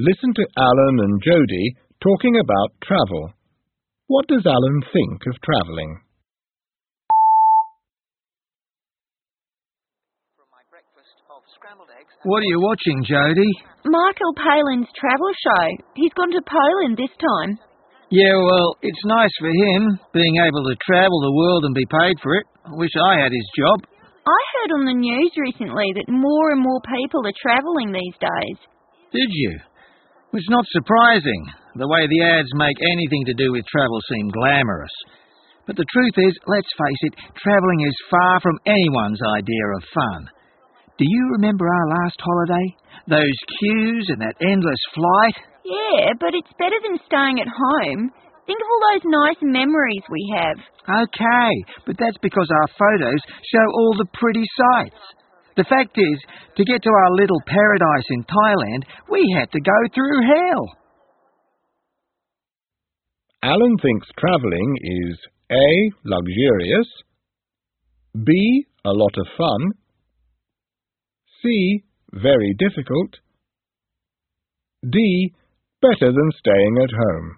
Listen to Alan and Jody talking about travel. What does Alan think of travelling? What are you watching, Jody? Michael Palin's travel show. He's gone to Poland this time. Yeah, well, it's nice for him, being able to travel the world and be paid for it. I wish I had his job. I heard on the news recently that more and more people are travelling these days. Did you? It's not surprising. The way the ads make anything to do with travel seem glamorous. But the truth is, let's face it, travelling is far from anyone's idea of fun. Do you remember our last holiday? Those queues and that endless flight? Yeah, but it's better than staying at home. Think of all those nice memories we have. Okay, but that's because our photos show all the pretty sights. The fact is, to get to our little paradise in Thailand, we had to go through hell. Alan thinks travelling is A. luxurious, B. a lot of fun, C. Very difficult. D. Better than staying at home.